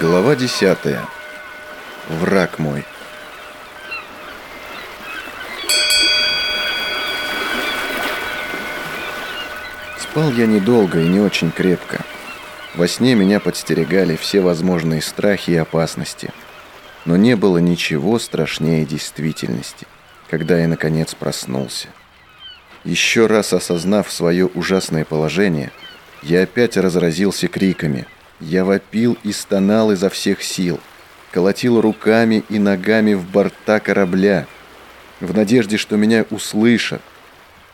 Глава 10. Враг мой. Спал я недолго и не очень крепко. Во сне меня подстерегали все возможные страхи и опасности. Но не было ничего страшнее действительности, когда я наконец проснулся. Еще раз осознав свое ужасное положение, я опять разразился криками – я вопил и стонал изо всех сил, колотил руками и ногами в борта корабля, в надежде, что меня услышат.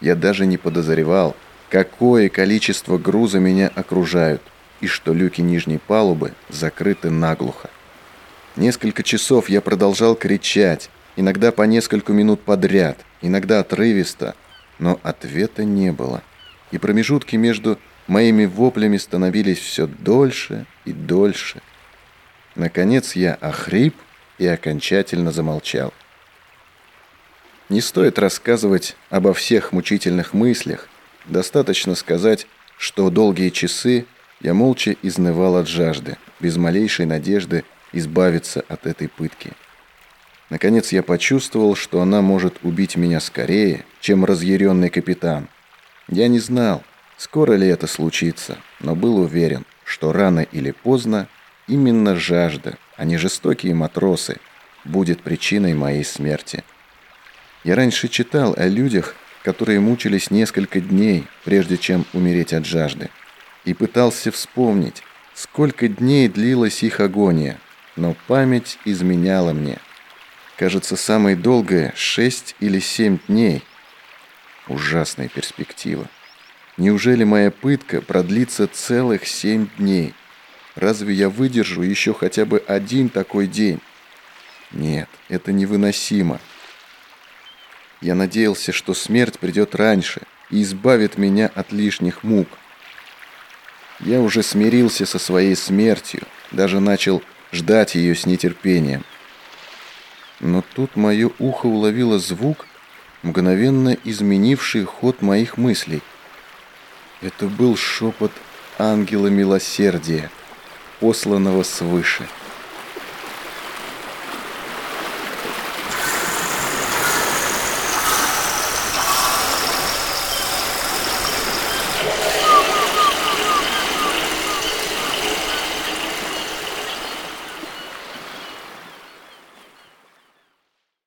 Я даже не подозревал, какое количество груза меня окружают, и что люки нижней палубы закрыты наглухо. Несколько часов я продолжал кричать, иногда по несколько минут подряд, иногда отрывисто, но ответа не было. И промежутки между Моими воплями становились все дольше и дольше. Наконец я охрип и окончательно замолчал. Не стоит рассказывать обо всех мучительных мыслях, достаточно сказать, что долгие часы я молча изнывал от жажды, без малейшей надежды избавиться от этой пытки. Наконец я почувствовал, что она может убить меня скорее, чем разъяренный капитан. Я не знал, Скоро ли это случится, но был уверен, что рано или поздно именно жажда, а не жестокие матросы, будет причиной моей смерти. Я раньше читал о людях, которые мучились несколько дней, прежде чем умереть от жажды, и пытался вспомнить, сколько дней длилась их агония, но память изменяла мне. Кажется, самое долгое – шесть или семь дней. Ужасная перспектива. Неужели моя пытка продлится целых семь дней? Разве я выдержу еще хотя бы один такой день? Нет, это невыносимо. Я надеялся, что смерть придет раньше и избавит меня от лишних мук. Я уже смирился со своей смертью, даже начал ждать ее с нетерпением. Но тут мое ухо уловило звук, мгновенно изменивший ход моих мыслей – это был шепот ангела милосердия, посланного свыше.